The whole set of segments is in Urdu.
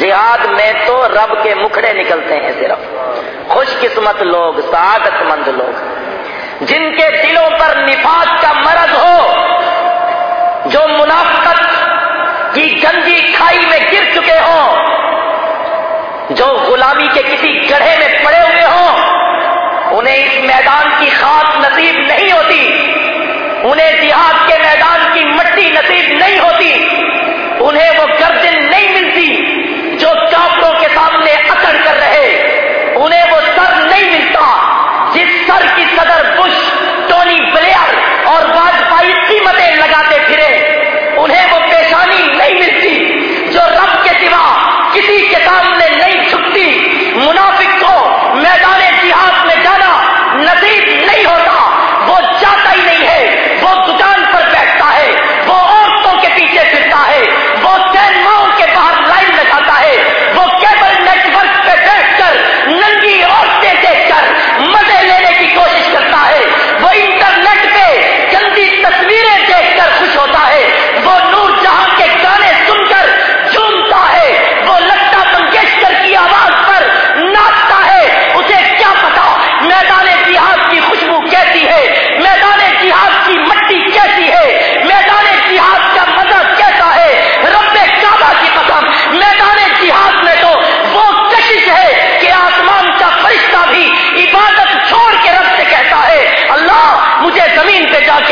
جہاد میں تو رب کے مکھڑے نکلتے ہیں صرف۔ خوش قسمت لوگ سعادت مند لوگ۔ جن کے دلوں پر نفاذ کا مرض ہو، جو منافقت کی گندی کھائی میں گر چکے ہوں، جو غلامی کے کسی گڑھے میں پڑے ہوئے ہوں، انہیں اس میدان کی خاص نصیب نہیں ہوتی۔ انہیں دیہات کے میدان کی مٹی کی صدر بش، ٹونی بلیئر اور واجپئی قیمتیں لگاتے پھرے، انہیں وہ پیشانی نہیں ملتی جو رب کے سوا کسی کے سامنے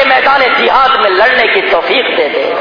میدان جہاد میں لڑنے کی توفیق دے دے۔